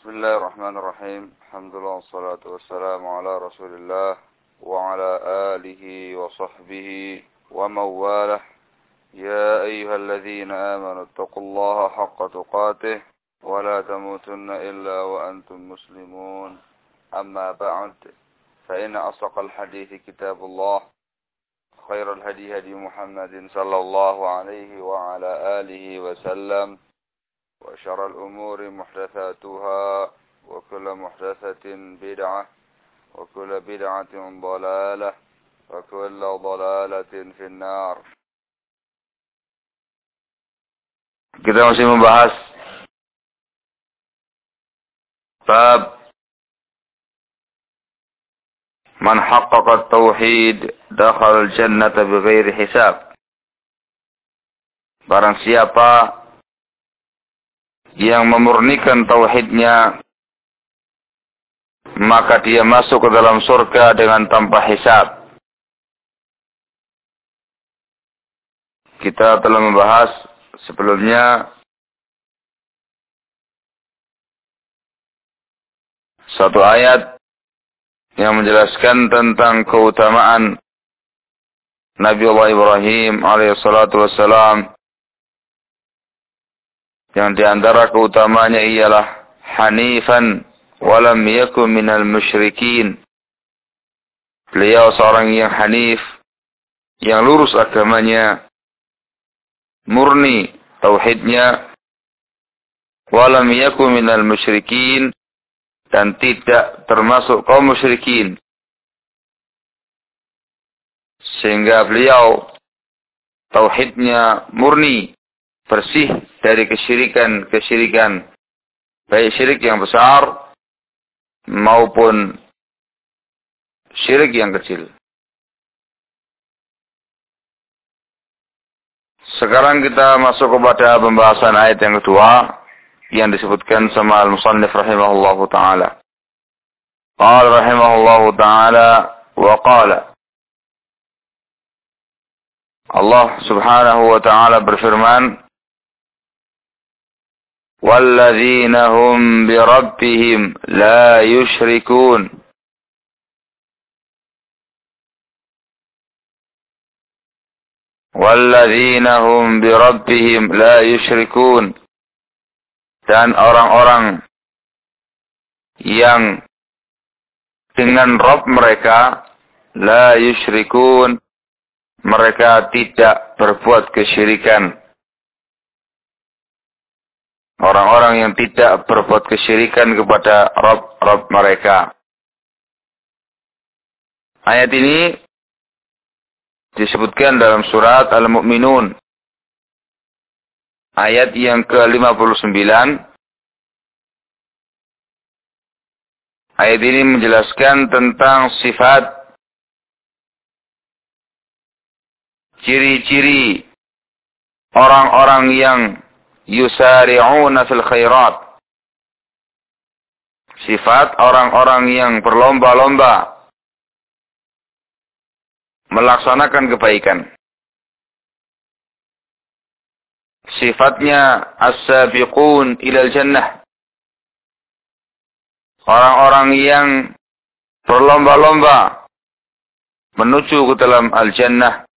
بسم الله الرحمن الرحيم الحمد لله والصلاة والسلام على رسول الله وعلى آله وصحبه ومن والاه يا أيها الذين آمنوا اتقوا الله حق تقاته ولا تموتن إلا وأنتم مسلمون أما بعد فإن أصدق الحديث كتاب الله خير الهدي هدي محمد صلى الله عليه وعلى آله وسلم وشر الأمور محدثاتها وكل محدثة بدعة وكل بدعة ضلالة وكل ضلالة في النار Kita masih membahas bab Man haqqaqa tauhid dakhal jannata bighairi hisab. Barang siapa yang memurnikan tauhidnya maka dia masuk ke dalam surga dengan tanpa hisab. Kita telah membahas sebelumnya satu ayat yang menjelaskan tentang keutamaan Nabi Allah Ibrahim alaihissalatu wassalam yang di antara keutamanya ialah hanifan walam yakun minal musyrikin. Beliau seorang yang hanif, yang lurus agamanya, murni tauhidnya, walam yakun minal musyrikin, dan tidak termasuk kaum musyrikin. Sehingga beliau tauhidnya murni, bersih dari kesyirikan-kesyirikan baik syirik yang besar maupun syirik yang kecil. Sekarang kita masuk kepada pembahasan ayat yang kedua yang disebutkan sama al-musannif rahimahullahu taala. Qala rahimahullahu taala wa qala Allah Subhanahu wa taala berfirman والذين هم بربهم لا يشركون والذين هم بربهم لا يشركون dan orang-orang yang dengan Rob mereka la yusyrikun mereka tidak berbuat kesyirikan Orang-orang yang tidak berbuat kesyirikan kepada Rob-Rob mereka. Ayat ini disebutkan dalam surat Al-Mu'minun. Ayat yang ke-59. Ayat ini menjelaskan tentang sifat ciri-ciri orang-orang yang yusari'una fil khairat. Sifat orang-orang yang berlomba-lomba melaksanakan kebaikan. Sifatnya as-sabiqun ilal jannah. Orang-orang yang berlomba-lomba menuju ke dalam al-jannah,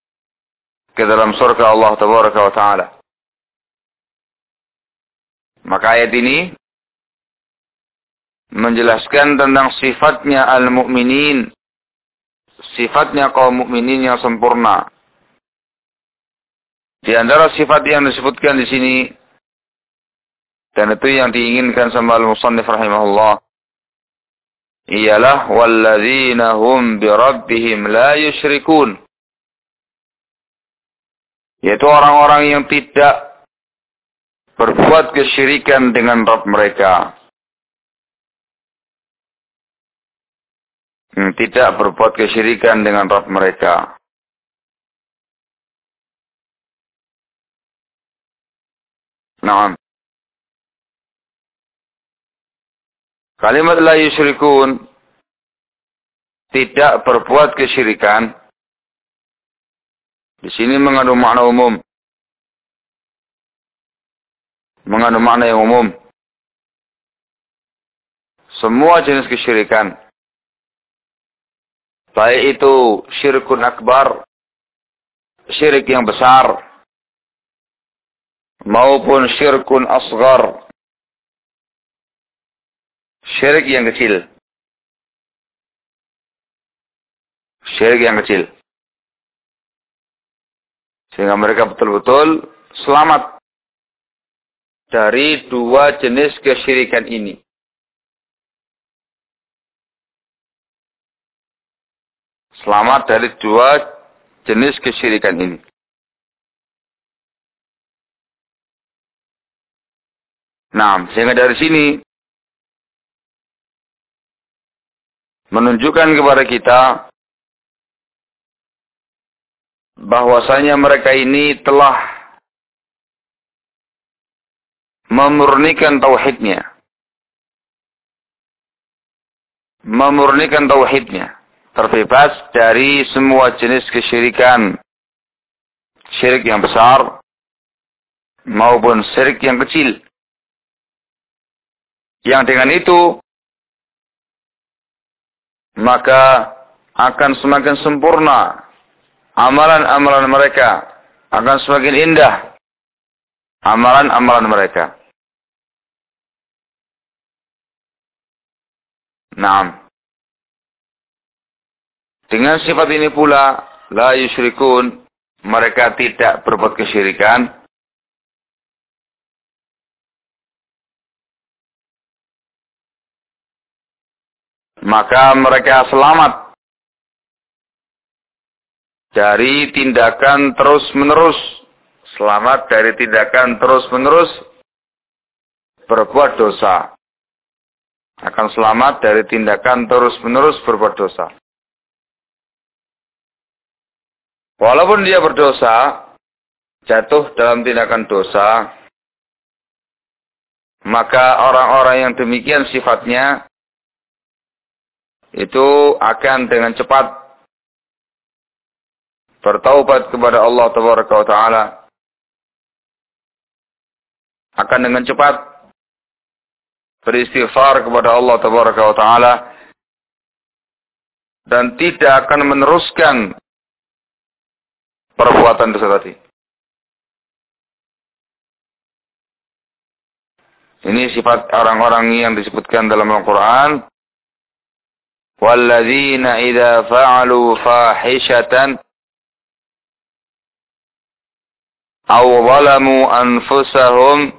ke dalam surga Allah Tabaraka wa Ta'ala. Maka ayat ini menjelaskan tentang sifatnya al-mu'minin. Sifatnya kaum mukminin yang sempurna. Di antara sifat yang disebutkan di sini dan itu yang diinginkan sama al-musannif rahimahullah ialah walladzina hum bi rabbihim la yusyrikun yaitu orang-orang yang tidak berbuat kesyirikan dengan Rabb mereka. Hmm, tidak berbuat kesyirikan dengan Rabb mereka. Nah, kalimat la yusyrikun tidak berbuat kesyirikan di sini mengandung makna umum. Mengandung makna yang umum. semua jenis kesyirikan. Baik itu syirkun akbar, syirik yang besar, maupun syirkun asgar, syirik yang kecil. Syirik yang kecil. Sehingga mereka betul-betul selamat dari dua jenis kesyirikan ini. Selamat dari dua jenis kesyirikan ini. Nah, sehingga dari sini menunjukkan kepada kita bahwasanya mereka ini telah memurnikan tauhidnya. Memurnikan tauhidnya. Terbebas dari semua jenis kesyirikan. Syirik yang besar maupun syirik yang kecil. Yang dengan itu maka akan semakin sempurna amalan-amalan mereka akan semakin indah. Amalan-amalan mereka. Nah, dengan sifat ini pula, la yusyrikun, mereka tidak berbuat kesyirikan. Maka mereka selamat dari tindakan terus-menerus. Selamat dari tindakan terus-menerus berbuat dosa. Akan selamat dari tindakan terus-menerus berbuat dosa. Walaupun dia berdosa, jatuh dalam tindakan dosa, maka orang-orang yang demikian sifatnya itu akan dengan cepat bertaubat kepada Allah Taala akan dengan cepat beristighfar kepada Allah Taala dan tidak akan meneruskan perbuatan dosa tadi. Ini sifat orang-orang yang disebutkan dalam Al-Quran. وَالَّذِينَ إِذَا فَعَلُوا فَاحِشَةً أو ظلموا أنفسهم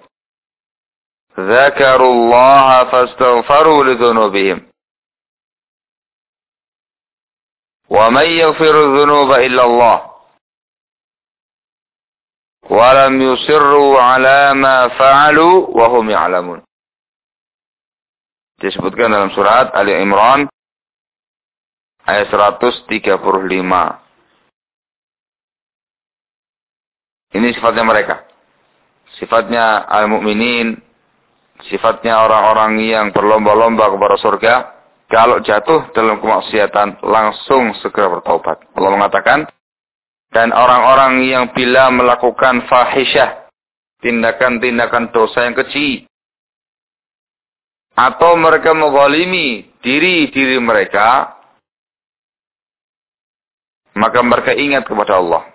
ذكروا الله فاستغفروا لذنوبهم. ومن يغفر الذنوب إلا الله ولم يصروا على ما فعلوا وهم يعلمون. Disebutkan dalam surat Ali Imran ayat 135 Ini sifatnya mereka. Sifatnya al-mu'minin, sifatnya orang-orang yang berlomba-lomba kepada surga. Kalau jatuh dalam kemaksiatan, langsung segera bertaubat. Allah mengatakan, dan orang-orang yang bila melakukan fahisyah, tindakan-tindakan dosa yang kecil, atau mereka mengolimi diri-diri mereka, maka mereka ingat kepada Allah.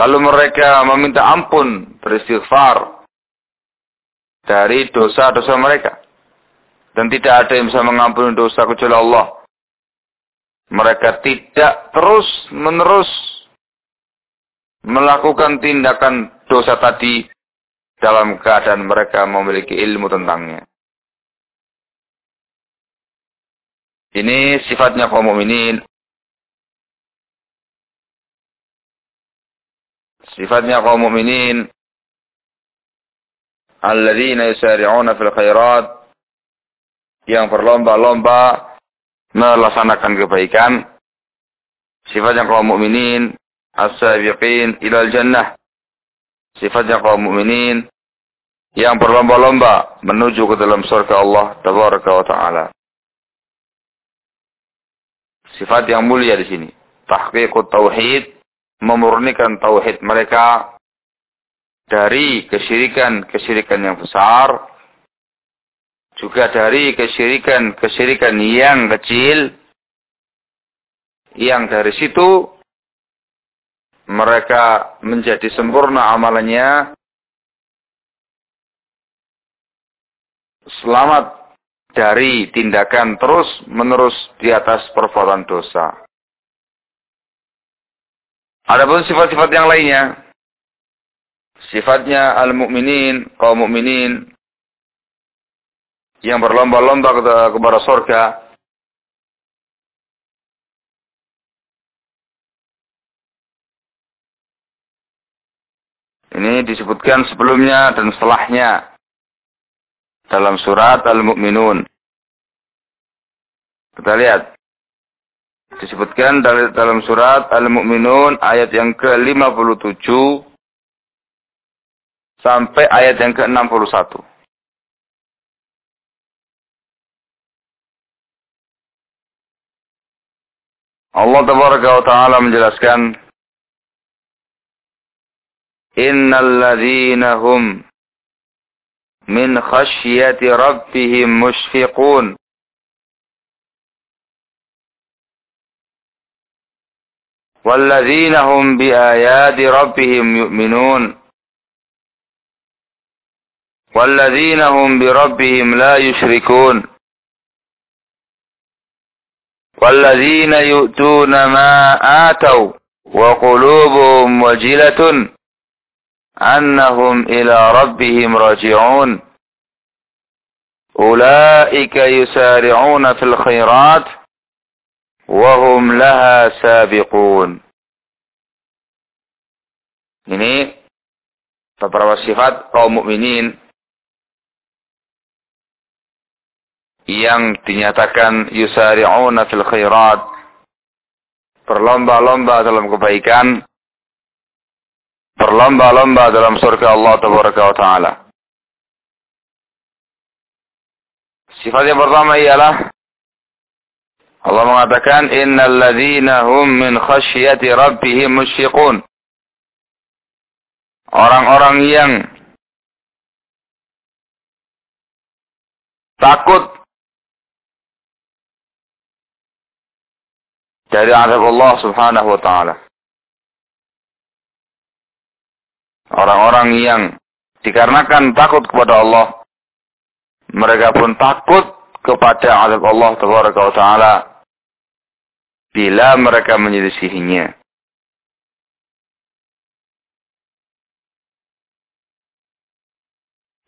Lalu mereka meminta ampun, beristighfar dari dosa-dosa mereka. Dan tidak ada yang bisa mengampuni dosa kecuali Allah. Mereka tidak terus-menerus melakukan tindakan dosa tadi dalam keadaan mereka memiliki ilmu tentangnya. Ini sifatnya kaum mukminin sifatnya kaum mukminin alladzina yusari'una fil khairat. Yang berlomba-lomba melaksanakan kebaikan. Sifatnya kaum mukminin as-sabiqin ilal jannah. Sifatnya kaum mukminin yang berlomba-lomba menuju ke dalam surga Allah tabaraka wa taala. Sifat yang mulia di sini. Tahqiqut tauhid memurnikan tauhid mereka dari kesyirikan-kesyirikan yang besar juga dari kesyirikan-kesyirikan yang kecil yang dari situ mereka menjadi sempurna amalannya selamat dari tindakan terus menerus di atas perbuatan dosa. Adapun sifat-sifat yang lainnya, sifatnya al-mukminin, kaum mukminin yang berlomba-lomba kepada surga. Ini disebutkan sebelumnya dan setelahnya dalam surat Al-Mu'minun. Kita lihat. Disebutkan dalam surat Al-Mu'minun ayat yang ke-57 sampai ayat yang ke-61. Allah tabaraka wa taala menjelaskan Innalladzina hum min khasyati rabbihim mushfiqun Walladzina hum biayati rabbihim yu'minun والذين هم بربهم لا يشركون. والذين يؤتون ما آتوا وقلوبهم وجلة أنهم إلى ربهم راجعون. أولئك يسارعون في الخيرات وهم لها سابقون. Ini beberapa sifat kaum mukminin yang dinyatakan yusari'una fil khairat berlomba-lomba dalam kebaikan berlomba-lomba dalam surga Allah tabaraka wa taala. Sifat yang pertama ialah Allah mengatakan innal ladzina hum min khasyati rabbihim musyfiqun orang-orang yang takut dari azab Allah Subhanahu wa taala. Orang-orang yang dikarenakan takut kepada Allah, mereka pun takut kepada azab Allah Tabaraka wa taala bila mereka menyelisihinya.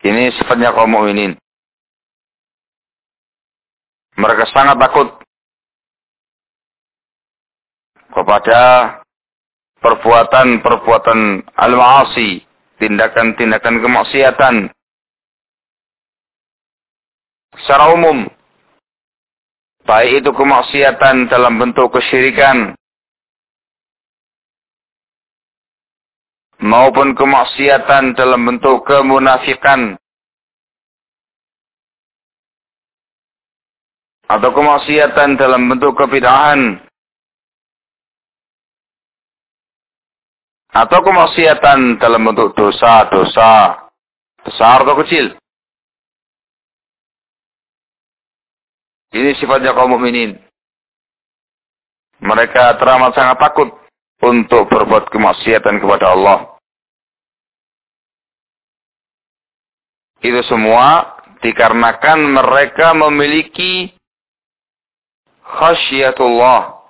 Ini sifatnya kaum mukminin. Mereka sangat takut kepada perbuatan-perbuatan al-ma'asi, tindakan-tindakan kemaksiatan secara umum. Baik itu kemaksiatan dalam bentuk kesyirikan maupun kemaksiatan dalam bentuk kemunafikan atau kemaksiatan dalam bentuk kebidahan atau kemaksiatan dalam bentuk dosa-dosa besar atau kecil. Ini sifatnya kaum mukminin. Mereka teramat sangat takut untuk berbuat kemaksiatan kepada Allah. Itu semua dikarenakan mereka memiliki khasyatullah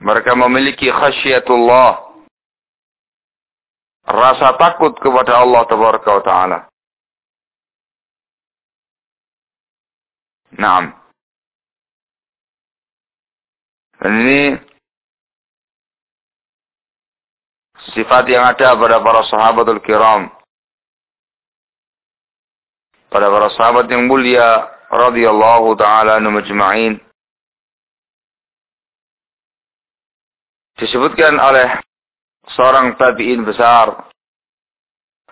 mereka memiliki khasyatullah. Rasa takut kepada Allah Tabaraka wa Ta'ala. Naam. Dan ini sifat yang ada pada para sahabatul kiram. Pada para sahabat yang mulia radhiyallahu taala anhum ajma'in. Disebutkan oleh seorang tabi'in besar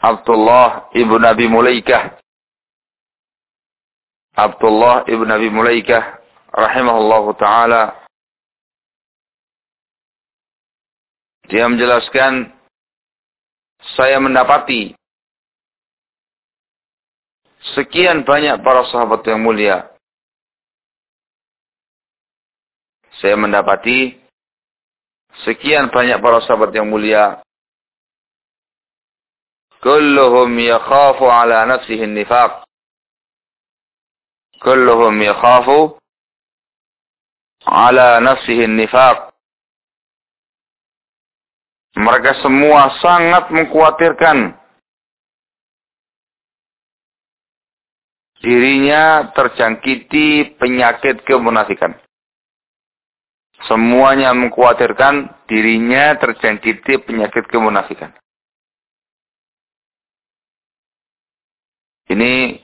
Abdullah ibn Nabi Mulaikah Abdullah ibn Nabi Mulaikah rahimahullahu taala dia menjelaskan saya mendapati sekian banyak para sahabat yang mulia. Saya mendapati sekian banyak para sahabat yang mulia. Kulluhum yakhafu ala nafsihi nifaq. Kulluhum yakhafu ala nafsihi nifaq. Mereka semua sangat mengkhawatirkan dirinya terjangkiti penyakit kemunafikan. Semuanya mengkhawatirkan dirinya terjangkiti penyakit kemunafikan. Ini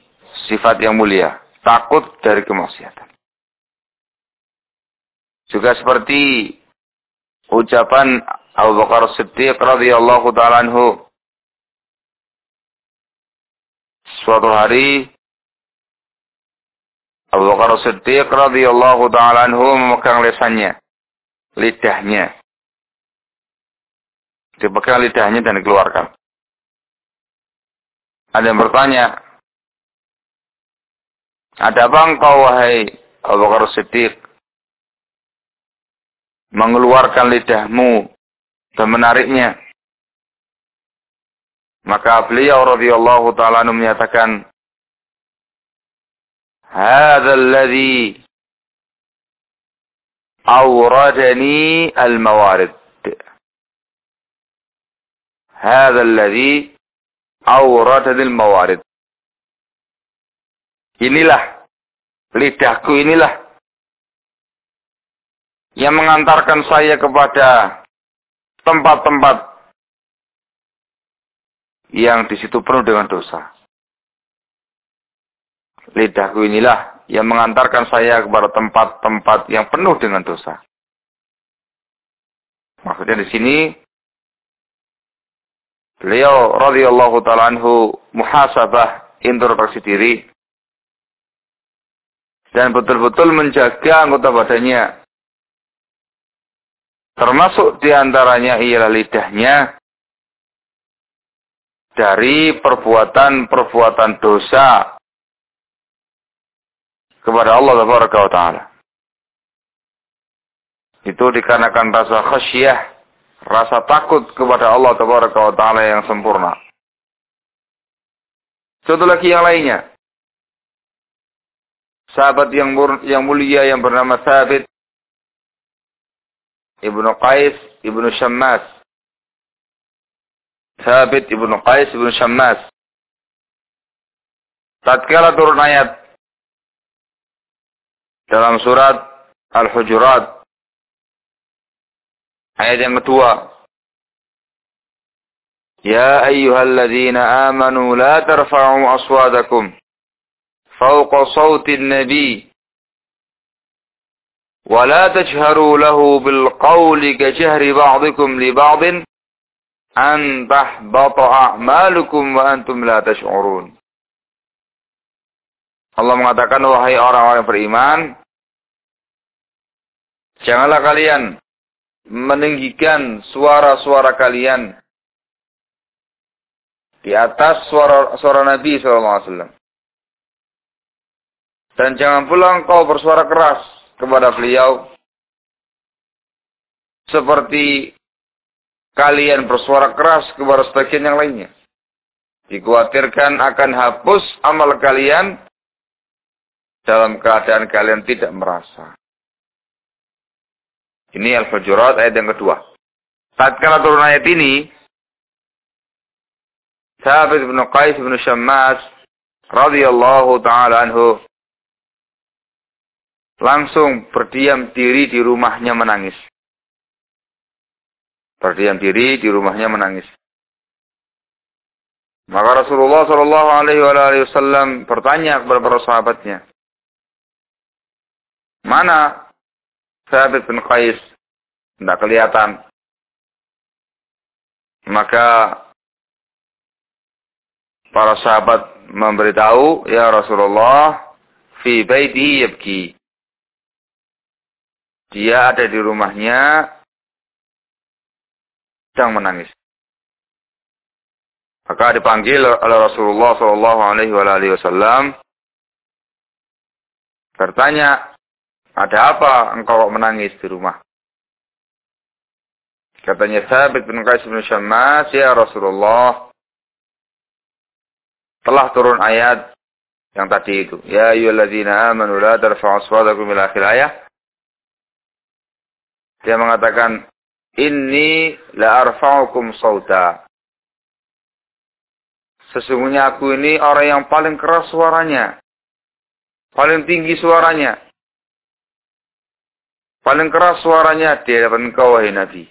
sifat yang mulia. Takut dari kemaksiatan. Juga seperti ucapan Abu Bakar Siddiq radhiyallahu taala anhu. Suatu hari Abu Bakar Siddiq radhiyallahu taala anhu memegang lesannya, lidahnya. Dipegang lidahnya dan dikeluarkan. Ada yang bertanya, ada apa engkau wahai Abu Bakar Siddiq mengeluarkan lidahmu dan menariknya. Maka beliau radhiyallahu taala menyatakan, "Hadzal alladhi awradani al-mawarid." Hadzal alladhi awradani al-mawarid. Inilah lidahku inilah yang mengantarkan saya kepada tempat-tempat yang di situ penuh dengan dosa. Lidahku inilah yang mengantarkan saya kepada tempat-tempat yang penuh dengan dosa. Maksudnya di sini beliau radhiyallahu taala anhu muhasabah introspeksi diri dan betul-betul menjaga anggota badannya Termasuk di antaranya ialah lidahnya dari perbuatan-perbuatan dosa kepada Allah Taala. Itu dikarenakan rasa khasyah, rasa takut kepada Allah Taala yang sempurna. Satu lagi yang lainnya. Sahabat yang, yang mulia yang bernama Thabit Ibnu Qais Ibnu Syammas. Thabit Ibnu Qais Ibnu Syammas. Tatkala turun ayat dalam surat Al-Hujurat ayat yang kedua Ya ayyuhalladzina amanu la tarfa'u aswadakum fawqa sawti an-nabi ولا تجهروا له بالقول كجهر بعضكم لبعض أن تحبط أعمالكم وأنتم لا تشعرون Allah mengatakan wahai orang-orang beriman janganlah kalian meninggikan suara-suara kalian di atas suara suara Nabi SAW. Dan jangan pula engkau bersuara keras kepada beliau seperti kalian bersuara keras kepada sebagian yang lainnya. Dikhawatirkan akan hapus amal kalian dalam keadaan kalian tidak merasa. Ini Al-Hujurat ayat yang kedua. Tatkala turun ayat ini, Sahabat bin Qais bin Syammas radhiyallahu taala anhu langsung berdiam diri di rumahnya menangis. Berdiam diri di rumahnya menangis. Maka Rasulullah Shallallahu Alaihi Wasallam bertanya kepada para sahabatnya, mana sahabat bin Qais? Tidak kelihatan. Maka para sahabat memberitahu, ya Rasulullah, fi baiti yabki. Dia ada di rumahnya sedang menangis. Maka dipanggil oleh Rasulullah Shallallahu Alaihi Wasallam. Bertanya, ada apa engkau menangis di rumah? Katanya Sabit bin Qais bin Syammas, ya Rasulullah, telah turun ayat yang tadi itu. Ya ayyuhalladzina amanu la tarfa'u aswatakum ila akhir ayat. Dia mengatakan, Inni la arfa'ukum sauta. Sesungguhnya aku ini orang yang paling keras suaranya. Paling tinggi suaranya. Paling keras suaranya di hadapan kau wahai Nabi.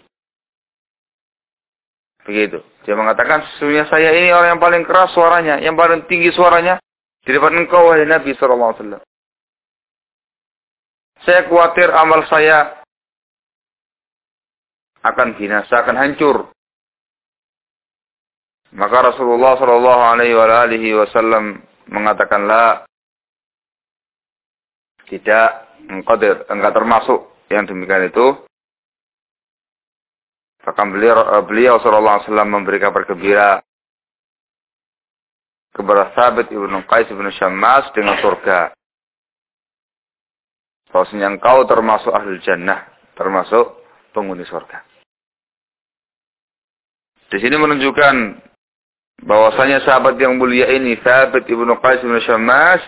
Begitu. Dia mengatakan sesungguhnya saya ini orang yang paling keras suaranya, yang paling tinggi suaranya di depan engkau wahai Nabi sallallahu alaihi wasallam. Saya khawatir amal saya akan binasa, akan hancur. Maka Rasulullah sallallahu alaihi wasallam mengatakanlah tidak engkau enggak termasuk yang demikian itu maka beliau, eh, beliau Sallallahu Alaihi Wasallam memberi kabar gembira kepada Sabit ibnu Qais ibnu Syammas dengan surga. Bahwasanya engkau termasuk ahli jannah, termasuk penghuni surga. Di sini menunjukkan bahwasanya sahabat yang mulia ini Sabit ibnu Qais ibnu Syammas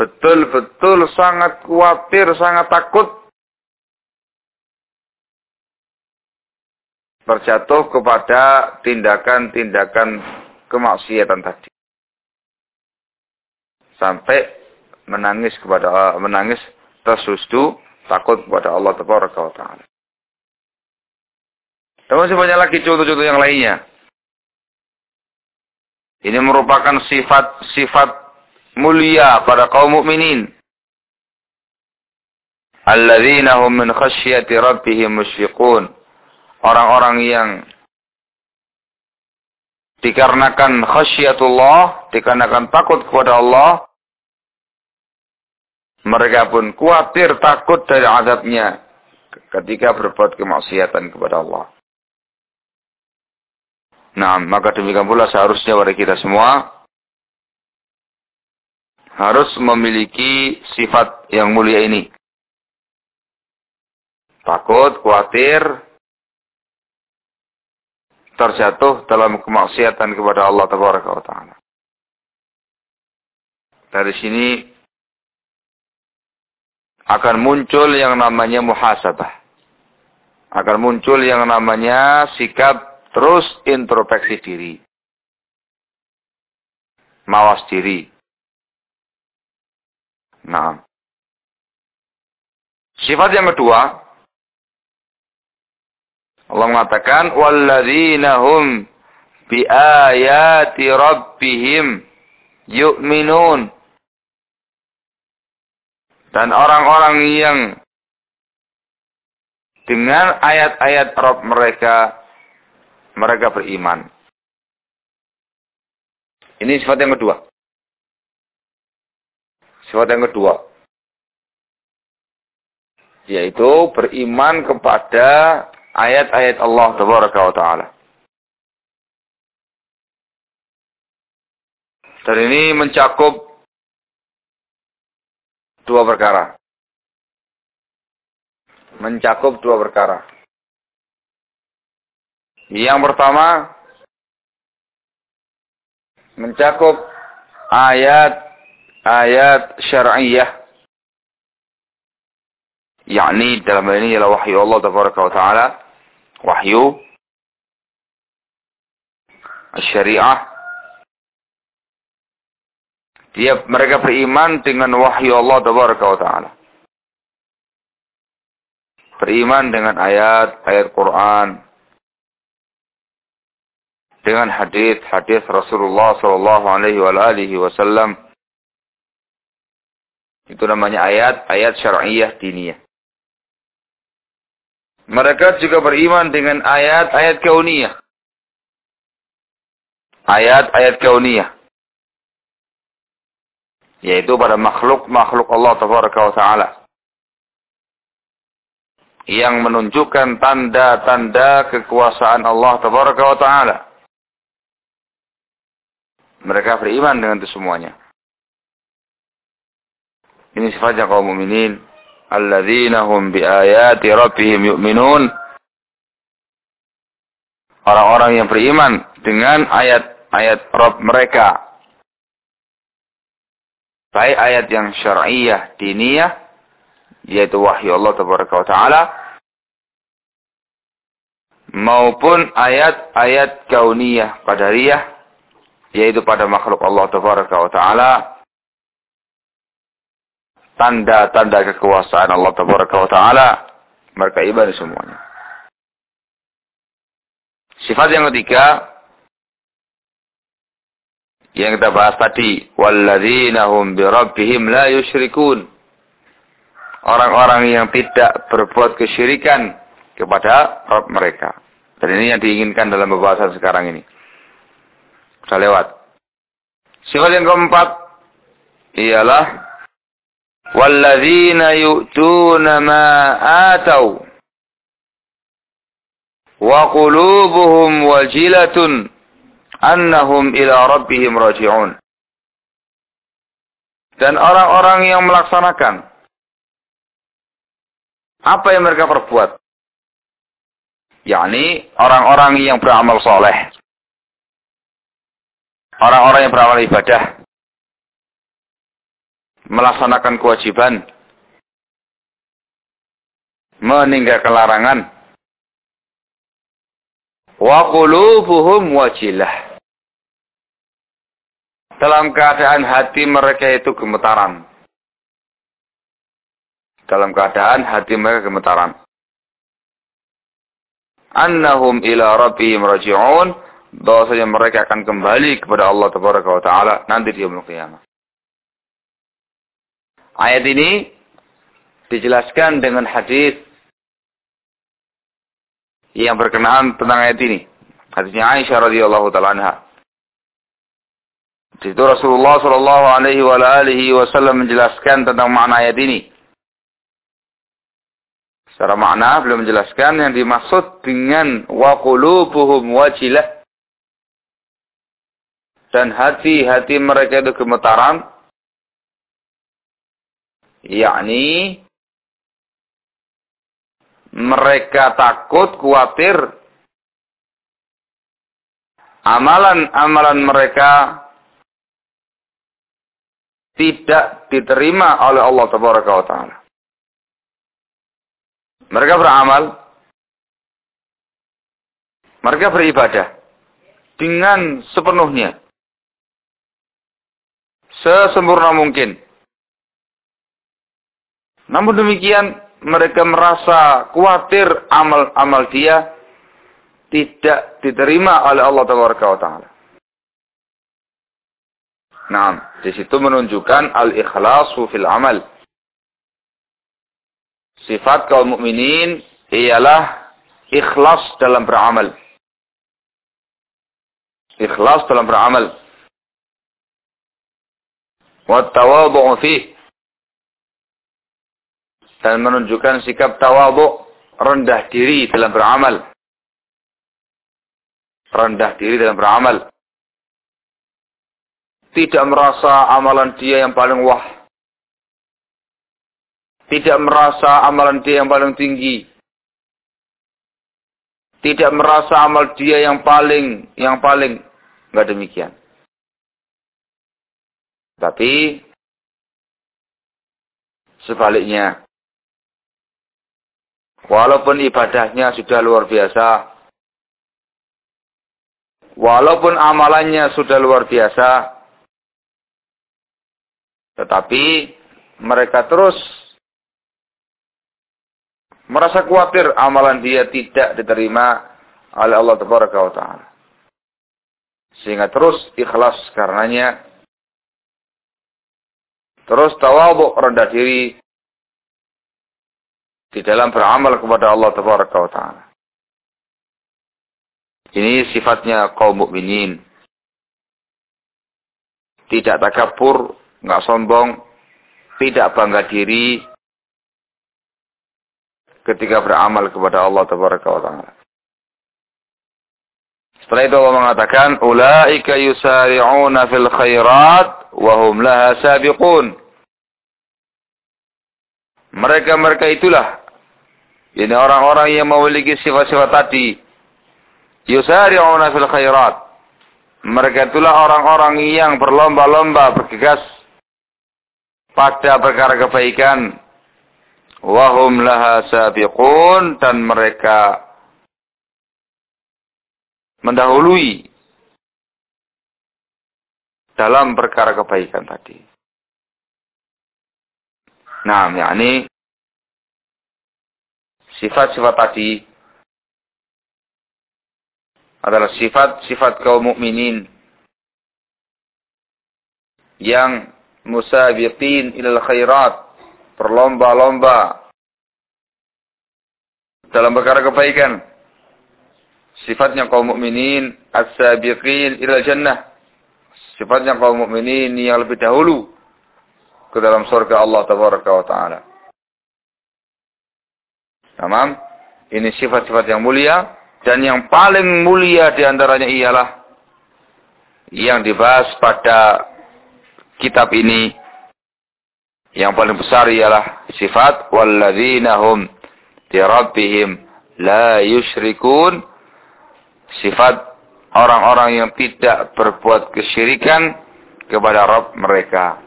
betul-betul sangat khawatir, sangat takut terjatuh kepada tindakan-tindakan kemaksiatan tadi. Sampai menangis kepada menangis tersustu takut kepada Allah Taala. Dan masih banyak lagi contoh-contoh yang lainnya. Ini merupakan sifat-sifat mulia pada kaum mukminin. Alladzina hum min khasyati rabbihim musyfiqun orang-orang yang dikarenakan khasyatullah, dikarenakan takut kepada Allah, mereka pun khawatir takut dari azabnya ketika berbuat kemaksiatan kepada Allah. Nah, maka demikian pula seharusnya pada kita semua harus memiliki sifat yang mulia ini. Takut, khawatir, terjatuh dalam kemaksiatan kepada Allah Taala. Dari sini akan muncul yang namanya muhasabah. Akan muncul yang namanya sikap terus introspeksi diri. Mawas diri. Nah. Sifat yang kedua, Allah mengatakan walladzina hum biayati rabbihim yu'minun dan orang-orang yang dengan ayat-ayat Rabb mereka mereka beriman. Ini sifat yang kedua. Sifat yang kedua yaitu beriman kepada ayat-ayat Allah Tabaraka wa Ta'ala. Dan ini mencakup dua perkara. Mencakup dua perkara. Yang pertama, mencakup ayat-ayat syar'iyah yakni dalam hal ini ialah wahyu Allah wa taala. Wahyu. Syariah. Dia mereka beriman dengan wahyu Allah wa taala. Beriman dengan ayat-ayat Quran. Dengan hadis-hadis Rasulullah sallallahu alaihi wasallam. Itu namanya ayat-ayat syar'iyyah diniyah mereka juga beriman dengan ayat-ayat kauniyah. Ayat-ayat kauniyah. Yaitu pada makhluk-makhluk Allah Taala. Yang menunjukkan tanda-tanda kekuasaan Allah Taala. Mereka beriman dengan itu semuanya. Ini sifatnya kaum mukminin. Alladzina hum biayati rabbihim yu'minun. Orang-orang yang beriman dengan ayat-ayat Rabb mereka. Baik ayat yang syar'iyah, diniyah, yaitu wahyu Allah Taala, maupun ayat-ayat kauniyah, qadariyah, yaitu pada makhluk Allah Taala, tanda-tanda kekuasaan Allah Taala, mereka ibadah semuanya. Sifat yang ketiga, yang kita bahas tadi, walladzina hum bi rabbihim la yusyrikun. Orang-orang yang tidak berbuat kesyirikan kepada Rabb mereka. Dan ini yang diinginkan dalam pembahasan sekarang ini. Sudah lewat. Sifat yang keempat ialah walladzina yu'tuna ma atau wa qulubuhum wajilatun annahum ila rabbihim. Dan orang-orang yang melaksanakan apa yang mereka perbuat. yakni orang-orang yang beramal soleh. Orang-orang yang beramal ibadah. Melaksanakan kewajiban. Meninggalkan larangan. Wa qulubuhum wajilah dalam keadaan hati mereka itu gemetaran. Dalam keadaan hati mereka gemetaran. Annahum ila rabbihim raji'un. Bahwasanya mereka akan kembali kepada Allah Taala nanti di yaumul qiyamah. Ayat ini dijelaskan dengan hadis yang berkenaan tentang ayat ini. Hadisnya Aisyah radhiyallahu taala anha. Di situ Rasulullah Shallallahu Alaihi Wasallam menjelaskan tentang makna ayat ini. Secara makna beliau menjelaskan yang dimaksud dengan wa qulubuhum wajilah dan hati-hati mereka itu gemetaran yakni mereka takut khawatir amalan-amalan mereka tidak diterima oleh Allah Taala. Mereka beramal, mereka beribadah dengan sepenuhnya, sesempurna mungkin. Namun demikian, mereka merasa khawatir amal-amal dia tidak diterima oleh Allah Taala. Nah, di situ menunjukkan al-ikhlasu fil amal. Sifat kaum mukminin ialah ikhlas dalam beramal. Ikhlas dalam beramal. Wa tawadhu'u fi dan menunjukkan sikap tawadhu, rendah diri dalam beramal. Rendah diri dalam beramal tidak merasa amalan dia yang paling wah. Tidak merasa amalan dia yang paling tinggi. Tidak merasa amal dia yang paling, yang paling. Enggak demikian. Tapi, sebaliknya. Walaupun ibadahnya sudah luar biasa. Walaupun amalannya sudah luar biasa. Tetapi mereka terus merasa khawatir amalan dia tidak diterima oleh Allah Taala. Sehingga terus ikhlas karenanya. Terus tawadhu rendah diri di dalam beramal kepada Allah Taala. Ini sifatnya kaum mukminin. Tidak takabur nggak sombong, tidak bangga diri ketika beramal kepada Allah Taala. Setelah itu Allah mengatakan, Ula'ika yusari'una fil khairat, wahum laha sabiqun. Mereka-mereka itulah. Ini orang-orang yang memiliki sifat-sifat tadi. Yusari'una fil khairat. Mereka itulah orang-orang yang berlomba-lomba bergegas pada perkara kebaikan. Wahum laha sabiqun. Dan mereka mendahului dalam perkara kebaikan tadi. Nah, yakni sifat-sifat tadi adalah sifat-sifat kaum mukminin yang musabiqin ilal khairat, berlomba-lomba dalam perkara kebaikan. Sifatnya kaum mukminin as-sabiqin ilal jannah. Sifatnya kaum mukminin yang lebih dahulu ke dalam surga Allah tabaraka wa taala. Tamam? Ini sifat-sifat yang mulia dan yang paling mulia di antaranya ialah yang dibahas pada kitab ini. Yang paling besar ialah sifat walladzina hum la yusyrikun. Sifat orang-orang yang tidak berbuat kesyirikan kepada Rabb mereka.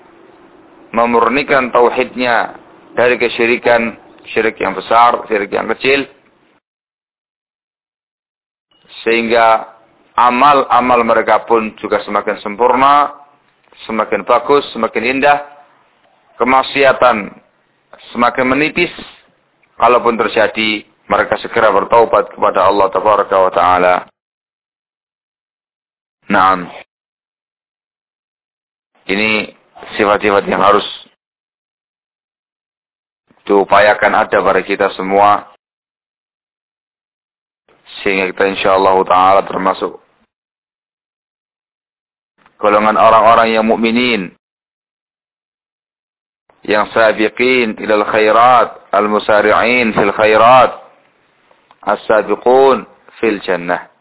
Memurnikan tauhidnya dari kesyirikan syirik yang besar, syirik yang kecil sehingga amal-amal mereka pun juga semakin sempurna, semakin bagus, semakin indah. Kemaksiatan semakin menipis. Kalaupun terjadi, mereka segera bertaubat kepada Allah Tabaraka wa Ta'ala. Nah, ini sifat-sifat yang harus diupayakan ada pada kita semua. Sehingga kita insyaallah taala termasuk golongan orang-orang yang mukminin yang sabiqin ilal khairat al-musari'in fil khairat as-sabiqun fil jannah.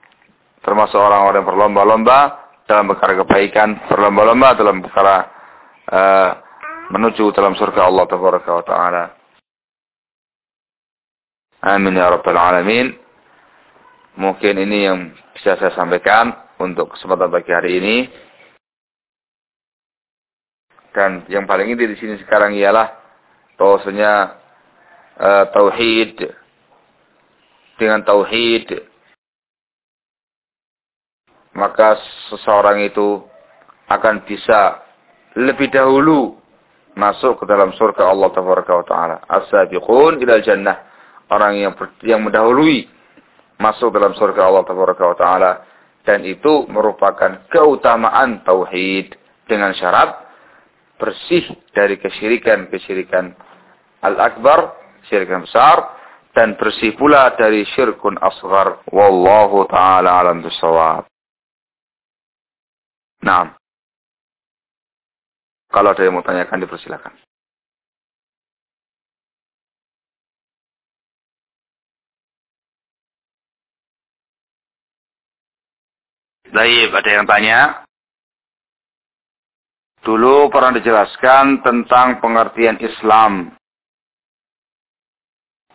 Termasuk orang-orang yang berlomba-lomba dalam perkara kebaikan berlomba-lomba dalam perkara uh, menuju dalam surga Allah taala amin ya rabbal alamin Mungkin ini yang bisa saya sampaikan untuk kesempatan pagi hari ini. Dan yang paling inti di sini sekarang ialah bahwasanya uh, tauhid dengan tauhid maka seseorang itu akan bisa lebih dahulu masuk ke dalam surga Allah Taala. As-sabiqun ilal jannah. Orang yang yang mendahului masuk dalam surga Allah Taala dan itu merupakan keutamaan tauhid dengan syarat bersih dari kesyirikan-kesyirikan al-akbar, syirikan besar dan bersih pula dari syirkun asghar. Wallahu taala alam bisawab. Nah, kalau ada yang mau tanyakan dipersilakan. Baik, ada yang tanya? Dulu pernah dijelaskan tentang pengertian Islam.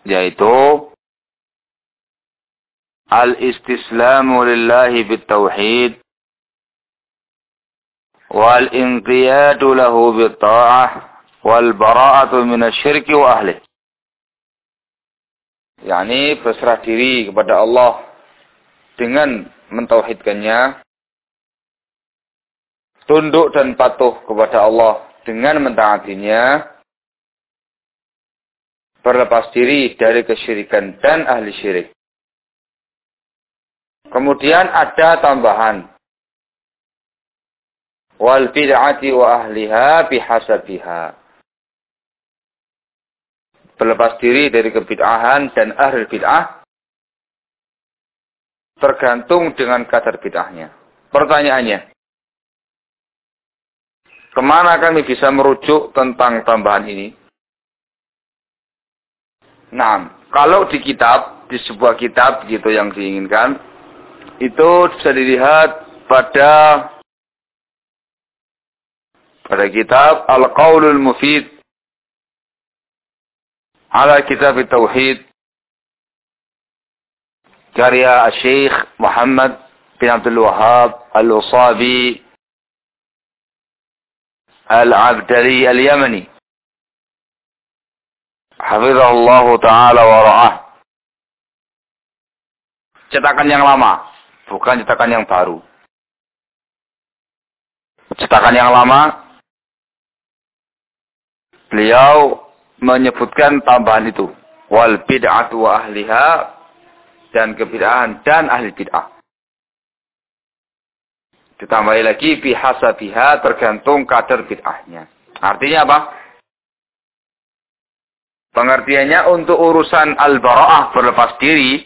Yaitu Al-istislamu lillahi bitauhid wal-inqiyadu lahu bitta'ah wal-bara'atu minasyirki wa ahlih. Yani berserah diri kepada Allah dengan mentauhidkannya, tunduk dan patuh kepada Allah dengan mentaatinya, berlepas diri dari kesyirikan dan ahli syirik. Kemudian ada tambahan. Wal bid'ati wa ahliha bihasabiha. Berlepas diri dari kebid'ahan dan ahli bid'ah tergantung dengan kadar bid'ahnya. Pertanyaannya, ke mana kami bisa merujuk tentang tambahan ini? Nah, kalau di kitab, di sebuah kitab gitu yang diinginkan, itu bisa dilihat pada pada kitab Al-Qaulul Mufid ala kitab Tauhid karya Syekh Muhammad bin Abdul Wahab Al-Usabi Al-Abdali Al-Yamani. Hafizahullah Ta'ala wa ra'ah. Cetakan yang lama bukan cetakan yang baru. Cetakan yang lama beliau menyebutkan tambahan itu. Wal bid'atu wa ahliha dan kebid'ahan dan ahli bid'ah. Ditambahi lagi bihasabiha tergantung kadar bid'ahnya. Artinya apa? Pengertiannya untuk urusan al-bara'ah berlepas diri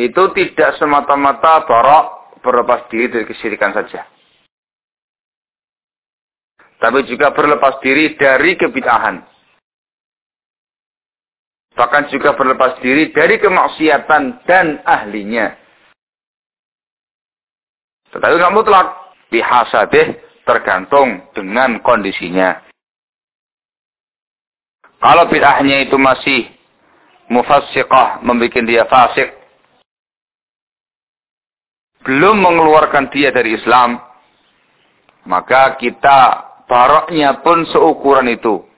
itu tidak semata-mata barok berlepas diri dari kesyirikan saja tapi juga berlepas diri dari kebid'ahan. Bahkan juga berlepas diri dari kemaksiatan dan ahlinya. Tetapi nggak mutlak. Bihasabih tergantung dengan kondisinya. Kalau bid'ahnya itu masih mufassiqah, membuat dia fasik, belum mengeluarkan dia dari Islam, maka kita baroknya pun seukuran itu.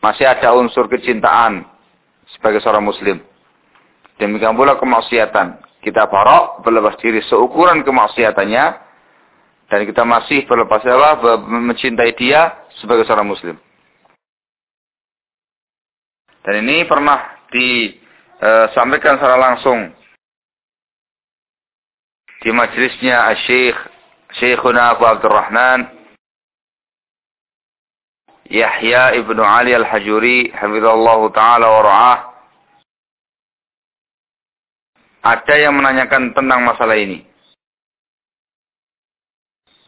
Masih ada unsur kecintaan sebagai seorang muslim. Demikian pula kemaksiatan. Kita barok berlepas diri seukuran kemaksiatannya. Dan kita masih berlepas apa? Mencintai dia sebagai seorang muslim. Dan ini pernah disampaikan secara langsung di majelisnya Syekh Syekhuna Abu Abdurrahman Yahya ibnu Ali al-Hajuri hafizallahu taala wa ra'ah ada yang menanyakan tentang masalah ini.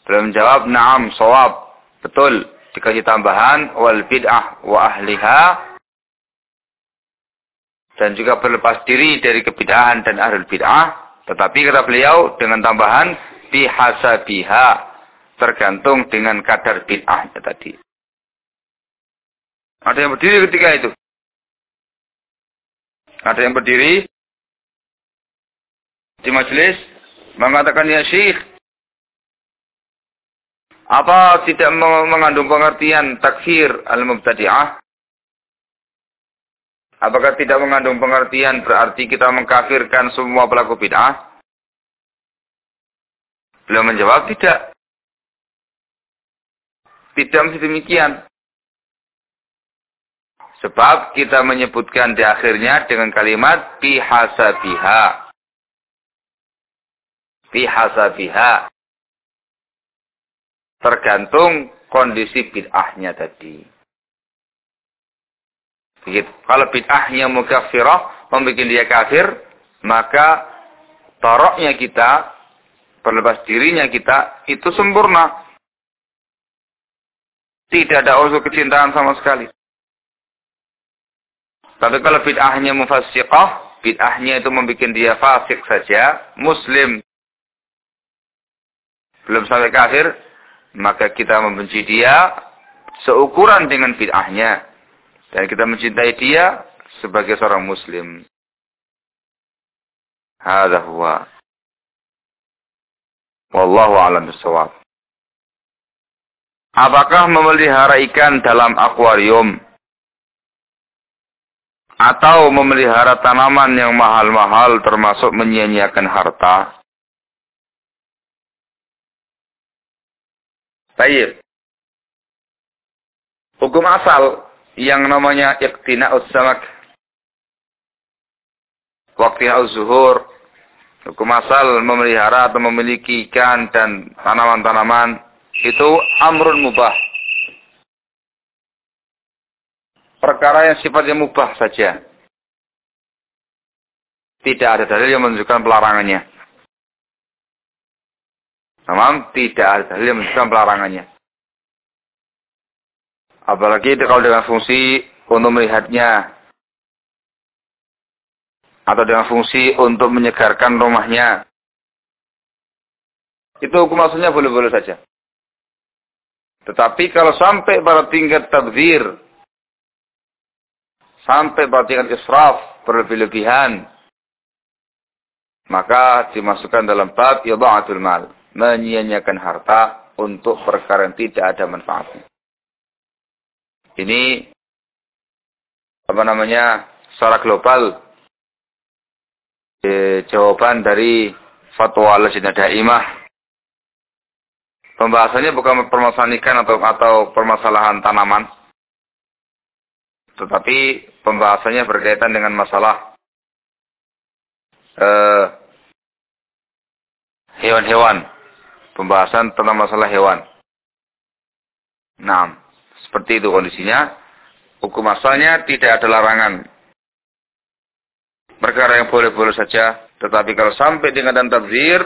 Belum jawab, na'am, sawab. Betul. Dikaji tambahan, wal bid'ah wa ahliha. Dan juga berlepas diri dari kebid'ahan dan ahlul bid'ah. Tetapi kata beliau, dengan tambahan, bihasabiha. Tergantung dengan kadar bid'ahnya tadi. Ada yang berdiri ketika itu. Ada yang berdiri di majelis mengatakan ya Syekh apa tidak mengandung pengertian takfir al-mubtadi'ah? Apakah tidak mengandung pengertian berarti kita mengkafirkan semua pelaku bid'ah? Beliau menjawab tidak. Tidak mesti demikian. Sebab kita menyebutkan di akhirnya dengan kalimat bihasabiha. Bihasabiha. Tergantung kondisi bid'ahnya tadi. Begitu. Kalau bid'ahnya mukafirah, membuat dia kafir, maka toroknya kita, berlepas dirinya kita, itu sempurna. Tidak ada unsur kecintaan sama sekali. Tapi kalau bid'ahnya mufassiqah, bid'ahnya itu membuat dia fasik saja, muslim, belum sampai kafir, maka kita membenci dia seukuran dengan bid'ahnya. Dan kita mencintai dia sebagai seorang muslim. Hada huwa. Wallahu alam bisawab. Apakah memelihara ikan dalam akuarium atau memelihara tanaman yang mahal-mahal termasuk menyia-nyiakan harta. Baik. Hukum asal yang namanya iktina'us samak. Waktu zuhur. Hukum asal memelihara atau memiliki ikan dan tanaman-tanaman itu amrun mubah perkara yang sifatnya mubah saja. Tidak ada dalil yang menunjukkan pelarangannya. Memang tidak ada dalil yang menunjukkan pelarangannya. Apalagi kalau dengan fungsi untuk melihatnya. atau dengan fungsi untuk menyegarkan rumahnya. Itu hukum asalnya boleh-boleh saja. Tetapi kalau sampai pada tingkat tabzir, sampai tingkat israf, berlebih-lebihan, maka dimasukkan dalam bab yadha'atul mal, menyia-nyiakan harta untuk perkara yang tidak ada manfaatnya. Ini apa namanya secara global eh, jawaban dari fatwa Lajnah Daimah. Pembahasannya bukan permasalahan ikan atau atau permasalahan tanaman. Tetapi pembahasannya berkaitan dengan masalah eh, hewan-hewan. Pembahasan tentang masalah hewan. Nah, seperti itu kondisinya. Hukum asalnya tidak ada larangan perkara yang boleh-boleh saja. Tetapi kalau sampai tingkatan tabzir,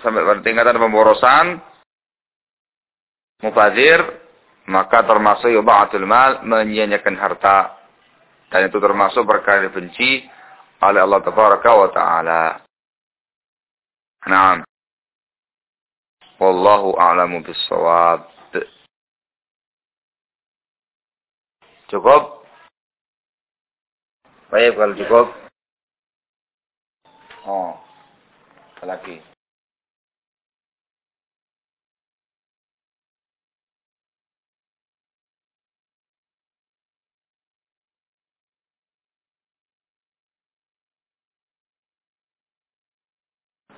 sampai tingkatan pemborosan, mubazir, maka termasuk yuba'atul mal, menyia-nyiakan harta. Dan itu termasuk perkara dibenci oleh Allah Tabaraka wa Ta'ala. Naam. Wallahu a'lamu bissawab. Cukup? Baik, kalau cukup. Oh, lagi.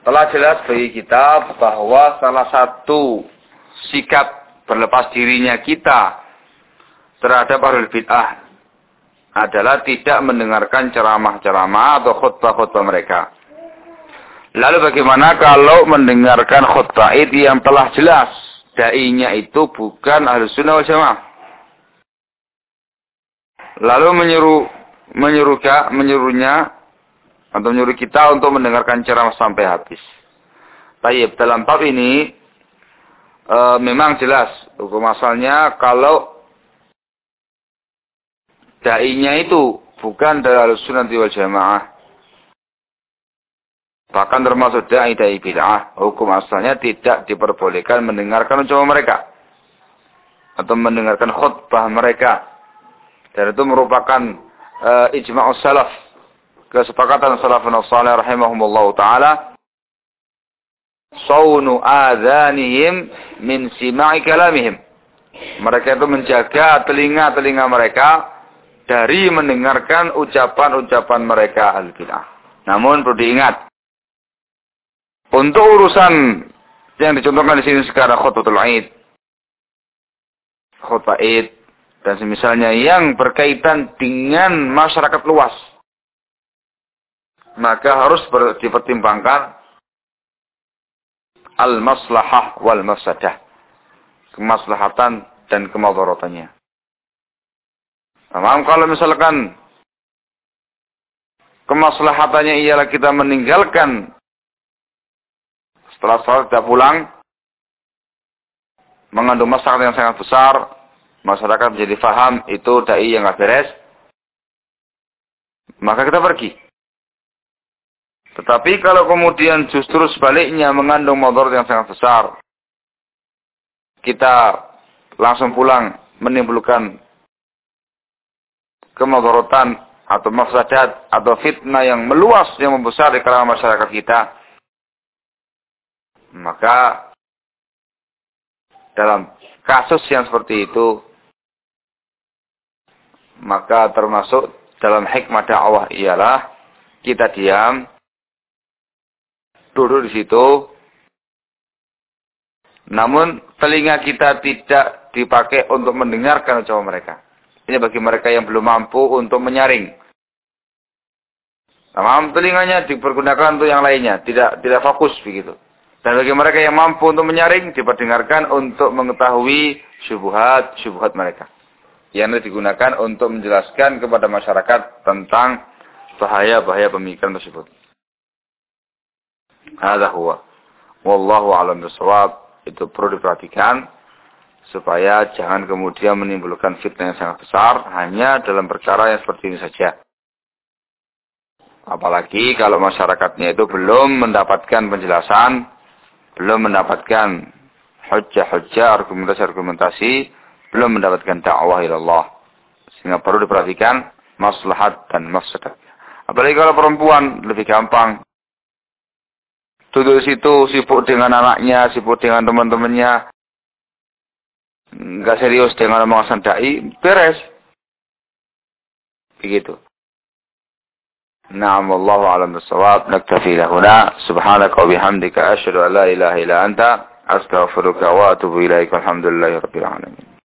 Telah jelas bagi kita bahwa salah satu sikap berlepas dirinya kita terhadap ahlul bid'ah adalah tidak mendengarkan ceramah-ceramah atau khutbah-khutbah mereka. Lalu bagaimana kalau mendengarkan khutbah itu yang telah jelas dai-nya itu bukan ahli sunnah wal jamaah. Lalu menyuruh menyuruhnya, menyuruhnya atau menyuruh kita untuk mendengarkan ceramah sampai habis. Tayyib dalam bab ini e, memang jelas hukum asalnya kalau dai-nya itu bukan dari ahli sunnah wal jamaah Bahkan termasuk da'i-da'i bid'ah. Hukum asalnya tidak diperbolehkan mendengarkan ucapan mereka. Atau mendengarkan khutbah mereka. Dan itu merupakan uh, ijma'us salaf. Kesepakatan salafun salih rahimahumullah ta'ala. Saunu adhanihim min sima'i kalamihim. Mereka itu menjaga telinga-telinga mereka dari mendengarkan ucapan-ucapan mereka al-bid'ah. Namun perlu diingat, untuk urusan yang dicontohkan di sini sekarang khutbatul Aid. Khutbah Aid dan semisalnya yang berkaitan dengan masyarakat luas. Maka harus dipertimbangkan al-maslahah wal mafsadah. Kemaslahatan dan kemadaratannya. Nah, kalau misalkan kemaslahatannya ialah kita meninggalkan setelah sholat sudah pulang, mengandung masyarakat yang sangat besar, masyarakat menjadi faham itu dai yang nggak beres, maka kita pergi. Tetapi kalau kemudian justru sebaliknya mengandung motor yang sangat besar, kita langsung pulang menimbulkan kemadorotan atau mafsadat atau fitnah yang meluas yang membesar di kalangan masyarakat kita, maka dalam kasus yang seperti itu maka termasuk dalam hikmah dakwah ialah kita diam duduk di situ namun telinga kita tidak dipakai untuk mendengarkan ucapan mereka. Ini bagi mereka yang belum mampu untuk menyaring. Nah, telinganya dipergunakan untuk yang lainnya, tidak tidak fokus begitu. Dan bagi mereka yang mampu untuk menyaring, diperdengarkan untuk mengetahui syubhat-syubhat mereka. Yang digunakan untuk menjelaskan kepada masyarakat tentang bahaya-bahaya pemikiran tersebut. Ada huwa. Wallahu alam bisawab. Itu perlu diperhatikan supaya jangan kemudian menimbulkan fitnah yang sangat besar hanya dalam perkara yang seperti ini saja. Apalagi kalau masyarakatnya itu belum mendapatkan penjelasan, belum mendapatkan hujah-hujah, argumentasi-argumentasi, belum mendapatkan dakwah ilallah. Sehingga perlu diperhatikan maslahat dan mafsadat. Apalagi kalau perempuan lebih gampang Duduk situ sibuk dengan anaknya, sibuk dengan teman-temannya. Enggak serius dengan omongan dai, beres. Begitu. نعم والله أعلم بالصواب نكتفي لهنا سبحانك وبحمدك أشهد أن لا إله إلا أنت أستغفرك وأتوب إليك والحمد لله رب العالمين